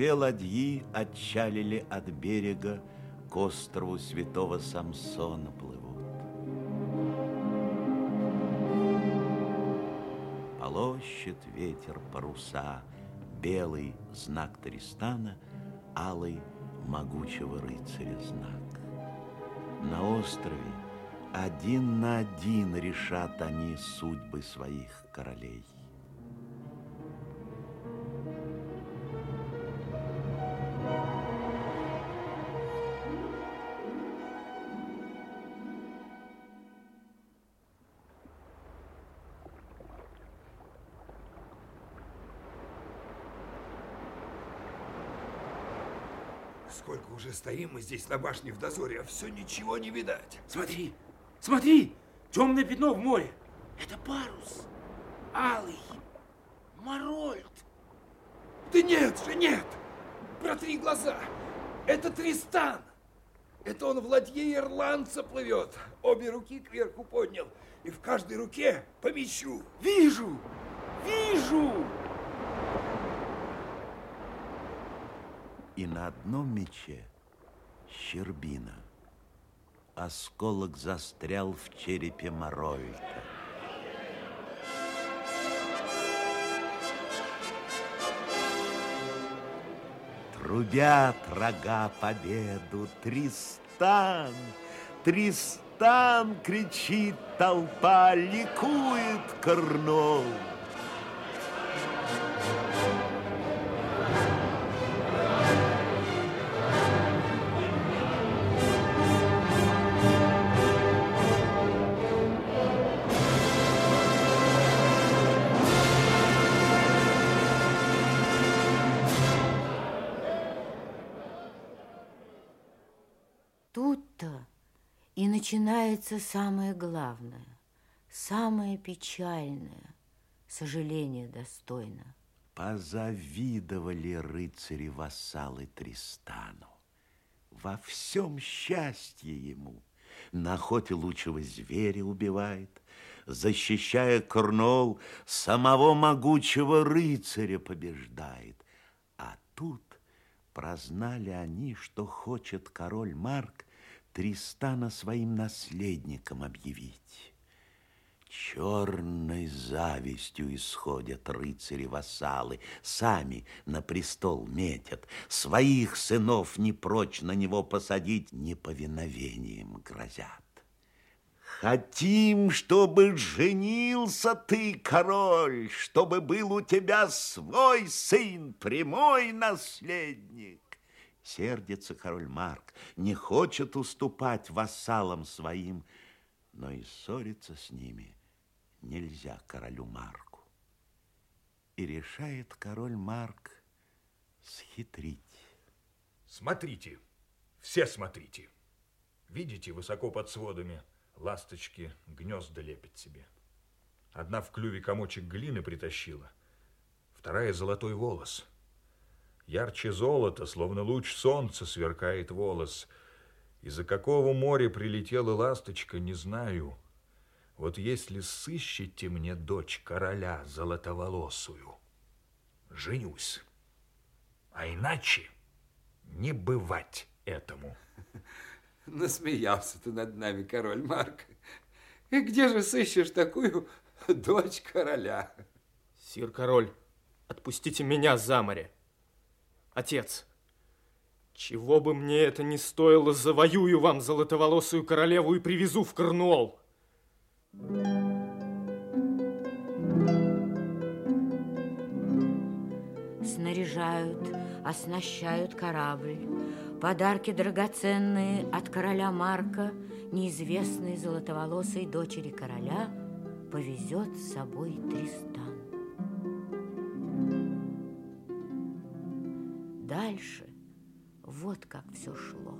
Две ладьи отчалили от берега, к острову святого Самсона плывут. Полощет ветер паруса, белый знак Тристана, алый могучего рыцаря знак. На острове один на один решат они судьбы своих королей. Сколько уже стоим мы здесь на башне в дозоре, а все ничего не видать. Смотри, смотри, темное пятно в море. Это парус. Алый. Марольд. Да нет же, нет! Протри глаза! Это Тристан! Это он в ладье ирландца плывет. Обе руки кверху поднял. И в каждой руке по мечу. Вижу! Вижу! И на одном мече щербина. Осколок застрял в черепе Марольта. Трубят рога победу, Тристан, Тристан, кричит толпа, ликует Корнол. Тут-то и начинается самое главное, самое печальное, сожаление достойно. Позавидовали рыцари-вассалы Тристану. Во всем счастье ему. На охоте лучшего зверя убивает, защищая Корнол, самого могучего рыцаря побеждает. А тут прознали они, что хочет король Марк Тристана своим наследником объявить. Черной завистью исходят рыцари-вассалы, сами на престол метят, своих сынов не прочь на него посадить, неповиновением грозят. Хотим, чтобы женился ты, король, чтобы был у тебя свой сын, прямой наследник. Сердится король Марк, не хочет уступать вассалам своим, но и ссориться с ними нельзя королю Марку. И решает король Марк схитрить. Смотрите, все смотрите. Видите, высоко под сводами ласточки гнезда лепят себе. Одна в клюве комочек глины притащила, вторая золотой волос. Ярче золота, словно луч солнца, сверкает волос. Из-за какого моря прилетела ласточка, не знаю. Вот если сыщете мне дочь короля золотоволосую, женюсь. А иначе не бывать этому. Насмеялся ты над нами, король Марк. И где же сыщешь такую дочь короля? Сир король, отпустите меня за море. Отец, чего бы мне это ни стоило, завоюю вам золотоволосую королеву и привезу в Корнуолл. Снаряжают, оснащают корабль. Подарки драгоценные от короля Марка, неизвестной золотоволосой дочери короля, повезет с собой Тристан. Дальше вот как все шло.